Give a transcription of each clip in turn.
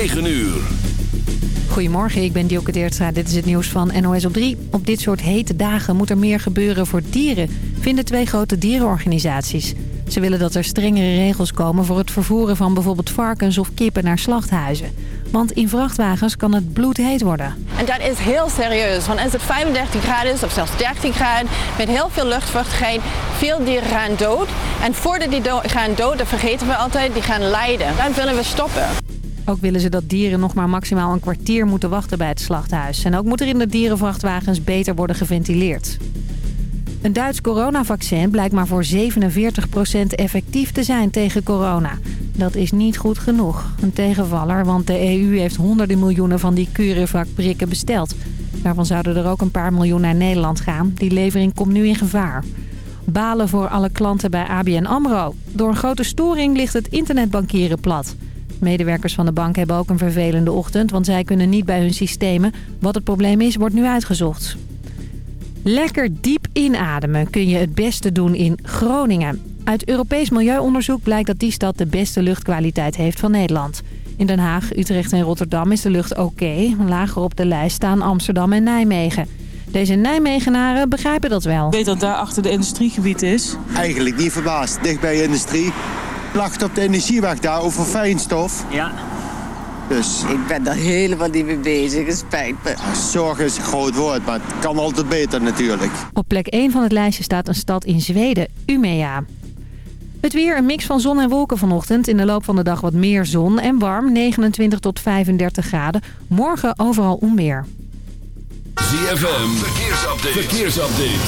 9 uur. Goedemorgen, ik ben Dioke Deertstra. Dit is het nieuws van NOS op 3. Op dit soort hete dagen moet er meer gebeuren voor dieren, vinden twee grote dierenorganisaties. Ze willen dat er strengere regels komen voor het vervoeren van bijvoorbeeld varkens of kippen naar slachthuizen. Want in vrachtwagens kan het bloedheet worden. En dat is heel serieus, want als het 35 graden is of zelfs 13 graden met heel veel luchtvochtigheid, veel dieren gaan dood. En voordat die do gaan dood, dat vergeten we altijd, die gaan lijden. Dan willen we stoppen. Ook willen ze dat dieren nog maar maximaal een kwartier moeten wachten bij het slachthuis. En ook moet er in de dierenvrachtwagens beter worden geventileerd. Een Duits coronavaccin blijkt maar voor 47% effectief te zijn tegen corona. Dat is niet goed genoeg. Een tegenvaller, want de EU heeft honderden miljoenen van die CureVac-prikken besteld. Daarvan zouden er ook een paar miljoen naar Nederland gaan. Die levering komt nu in gevaar. Balen voor alle klanten bij ABN AMRO. Door een grote storing ligt het internetbankieren plat. Medewerkers van de bank hebben ook een vervelende ochtend... want zij kunnen niet bij hun systemen. Wat het probleem is, wordt nu uitgezocht. Lekker diep inademen kun je het beste doen in Groningen. Uit Europees milieuonderzoek blijkt dat die stad de beste luchtkwaliteit heeft van Nederland. In Den Haag, Utrecht en Rotterdam is de lucht oké. Lager op de lijst staan Amsterdam en Nijmegen. Deze Nijmegenaren begrijpen dat wel. Ik weet dat daar achter de industriegebied is. Eigenlijk niet verbaasd. Dicht bij de industrie. Lacht op de energieweg daar over fijnstof. Ja. Dus Ik ben daar helemaal niet mee bezig, het spijt me. zorg is een groot woord, maar het kan altijd beter natuurlijk. Op plek 1 van het lijstje staat een stad in Zweden, Umea. Het weer, een mix van zon en wolken vanochtend. In de loop van de dag wat meer zon en warm, 29 tot 35 graden. Morgen overal onweer. ZFM, verkeersupdate. verkeersupdate.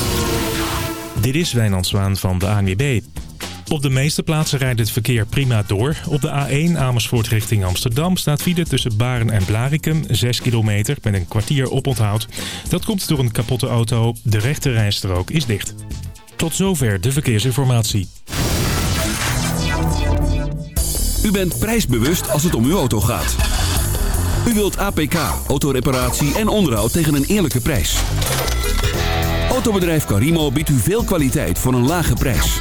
Dit is Wijnand Zwaan van de ANWB. Op de meeste plaatsen rijdt het verkeer prima door. Op de A1 Amersfoort richting Amsterdam staat file tussen Baren en Blarikum. 6 kilometer met een kwartier oponthoud. Dat komt door een kapotte auto. De rechte rijstrook is dicht. Tot zover de verkeersinformatie. U bent prijsbewust als het om uw auto gaat. U wilt APK, autoreparatie en onderhoud tegen een eerlijke prijs. Autobedrijf Carimo biedt u veel kwaliteit voor een lage prijs.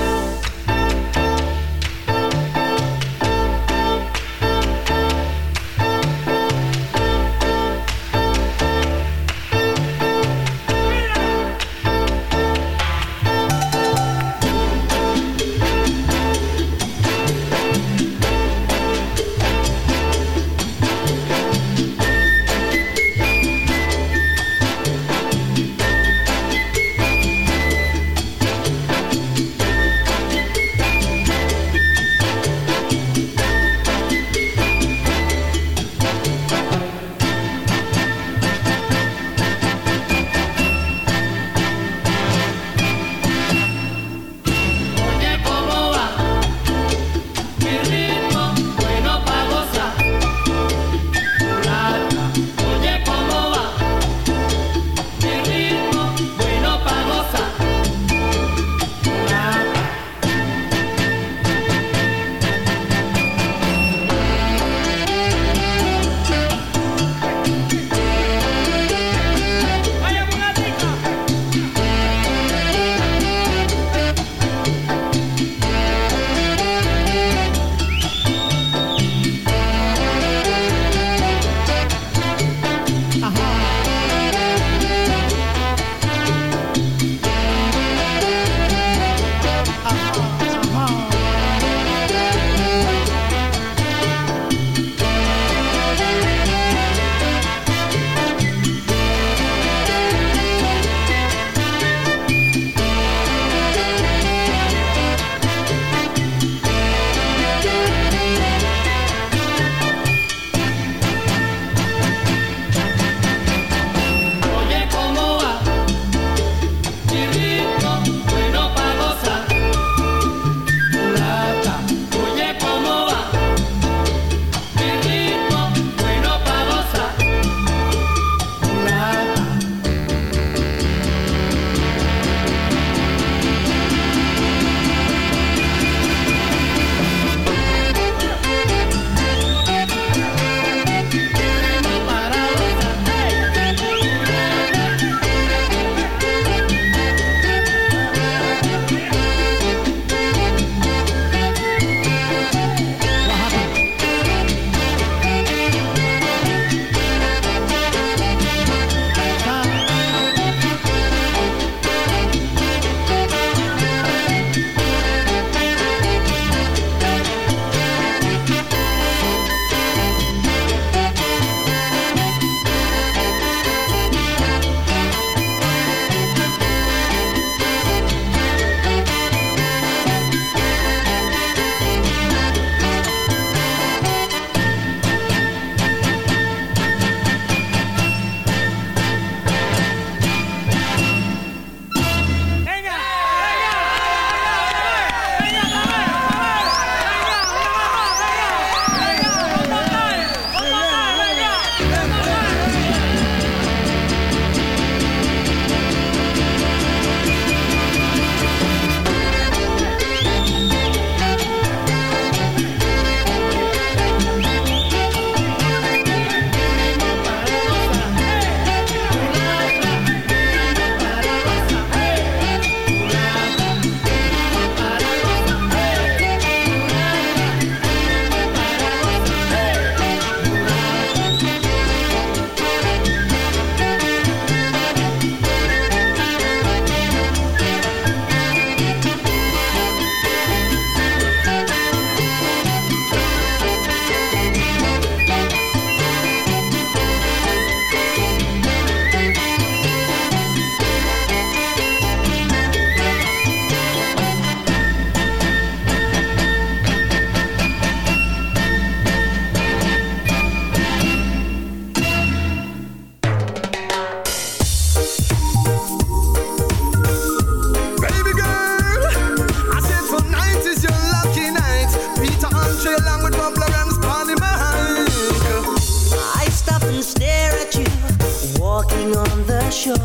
sure.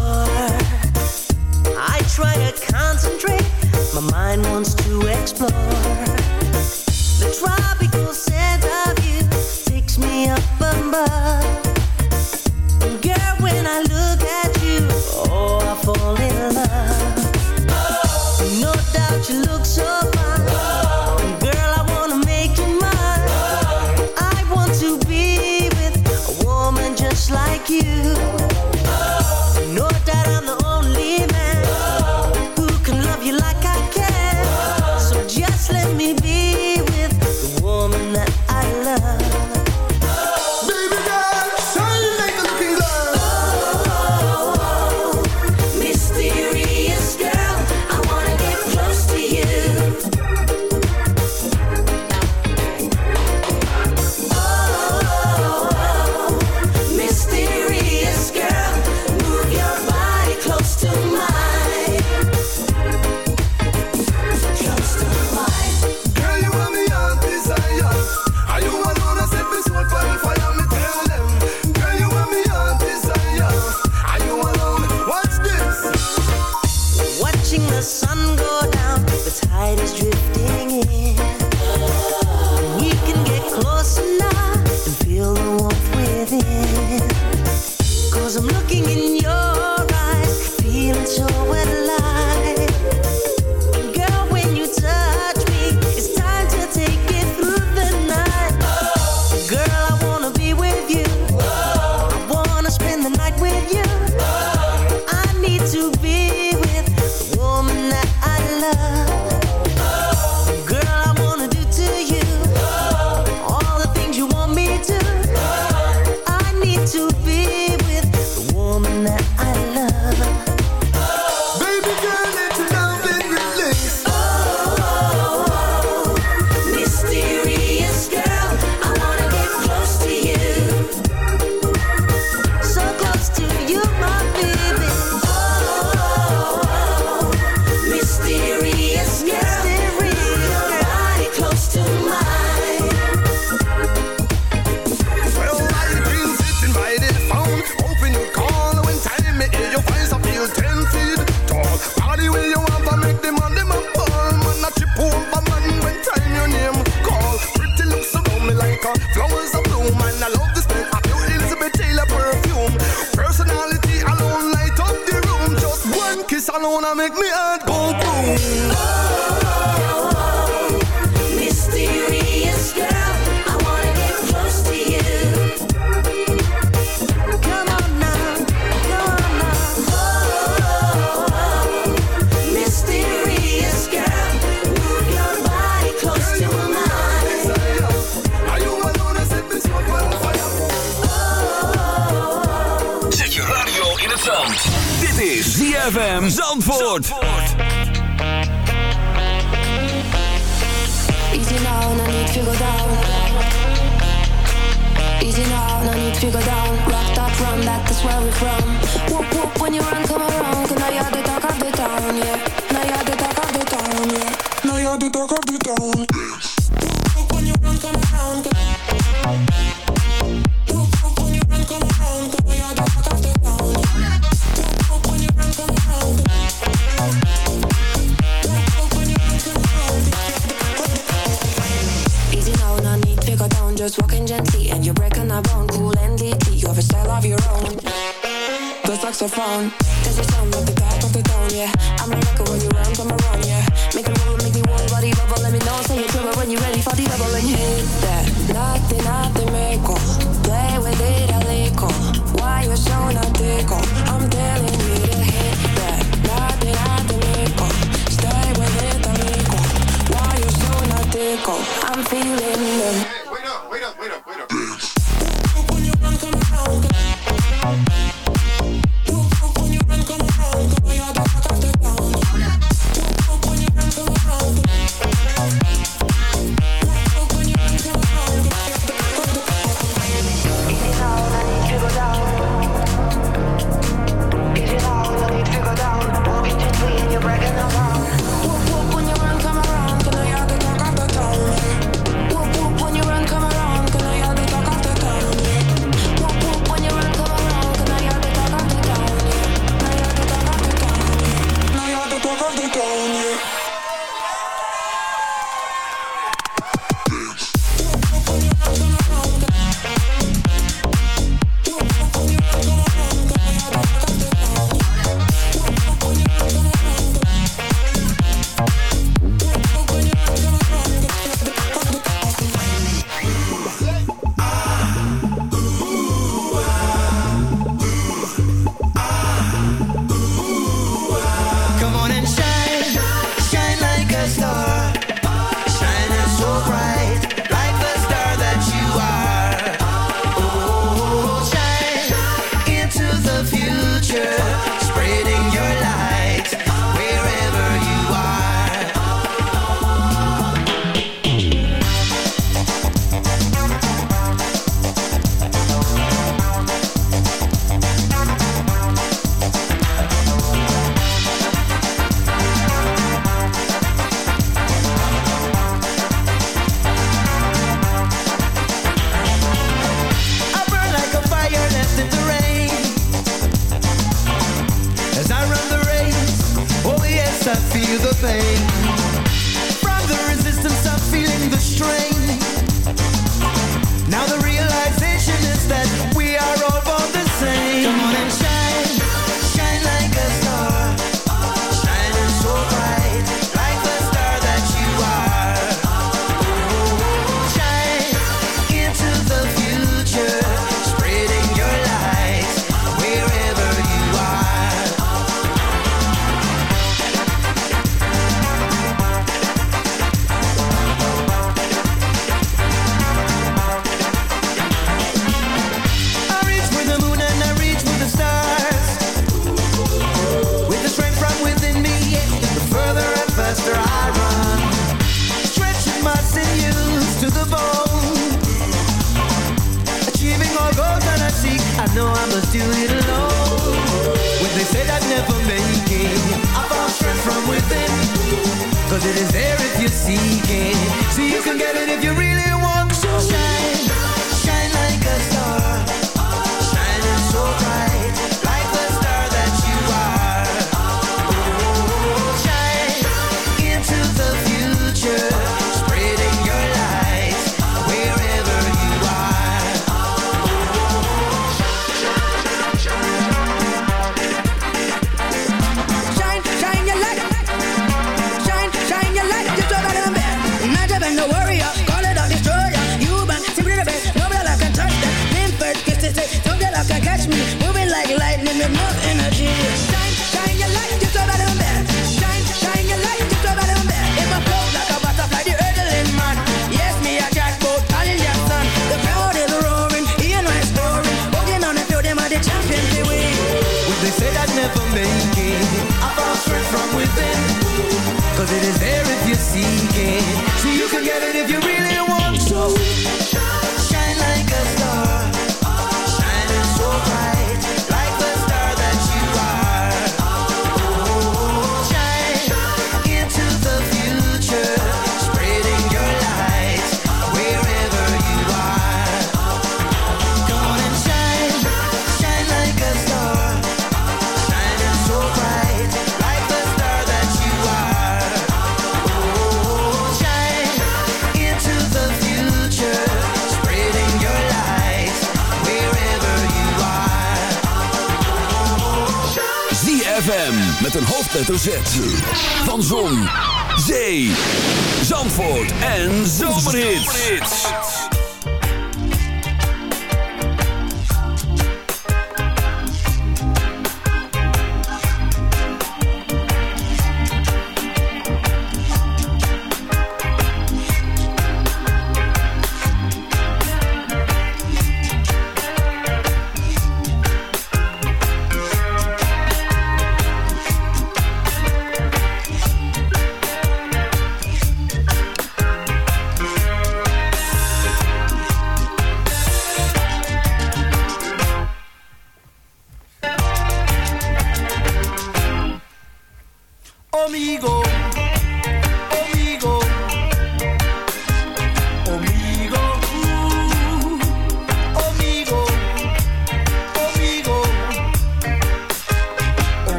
I try to concentrate, my mind wants to explore. The tropical sense of you takes me up above. on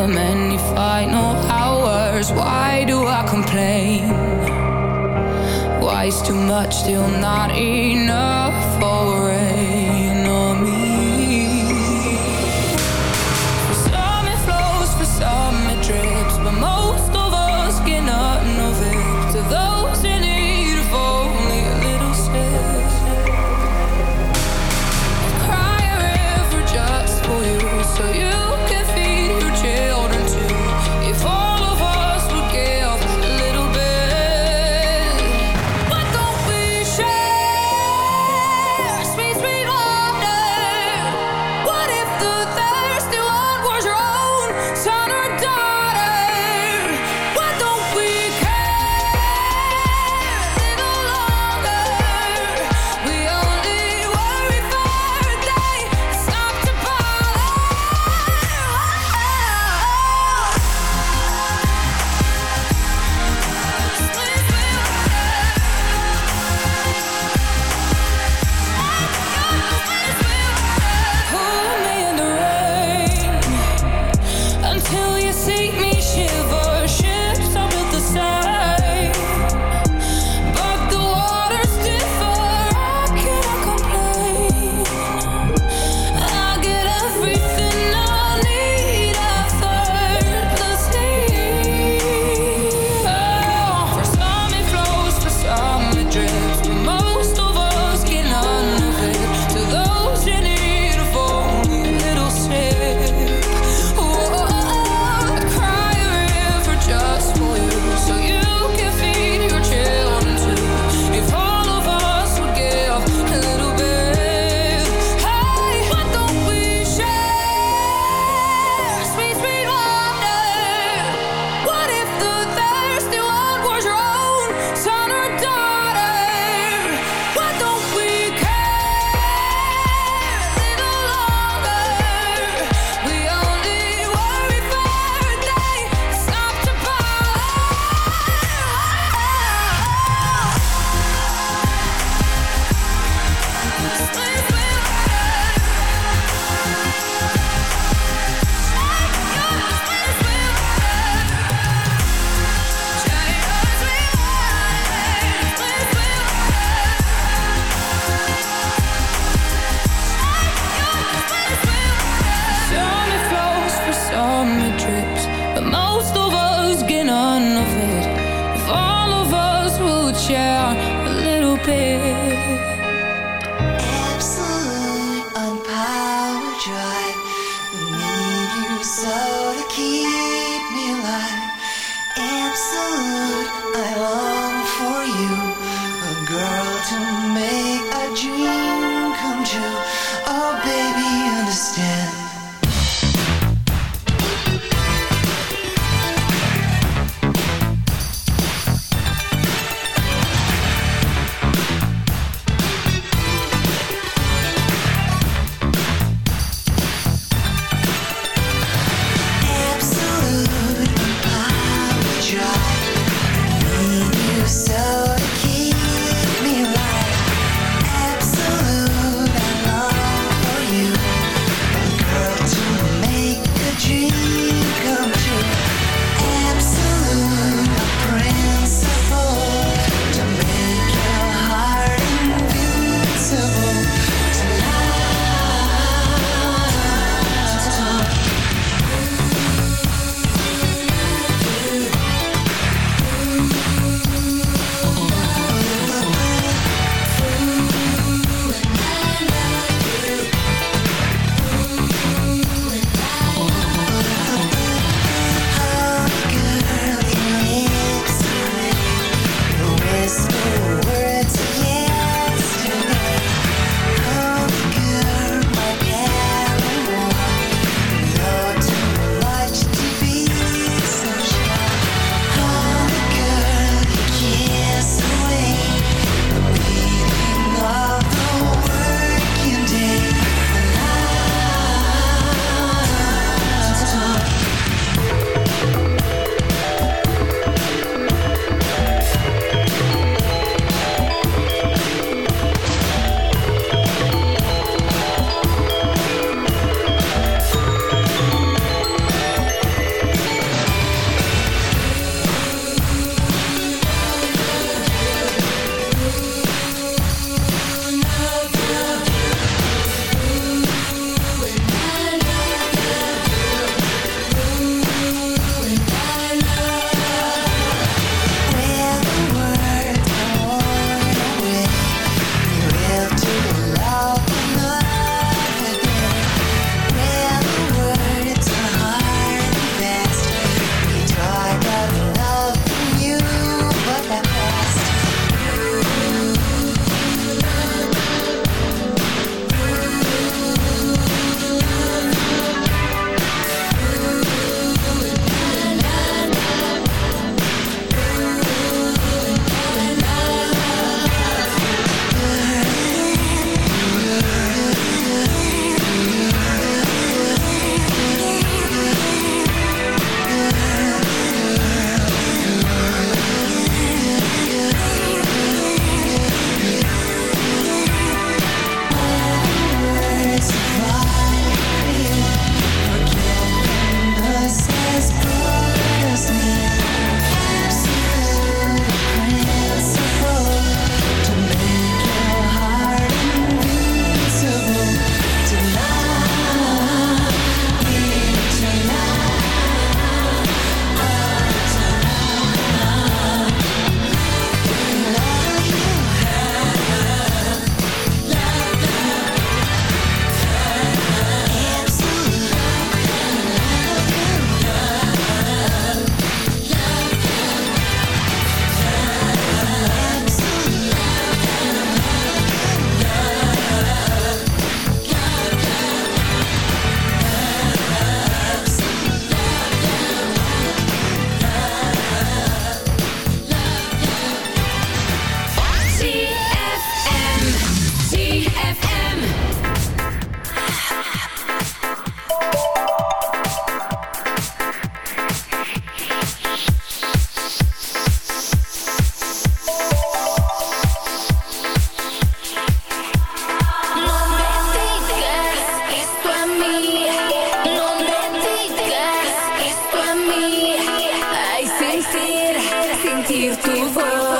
hour, many final hours. Why do I complain? Why is too much still not enough for rain? give to fuck.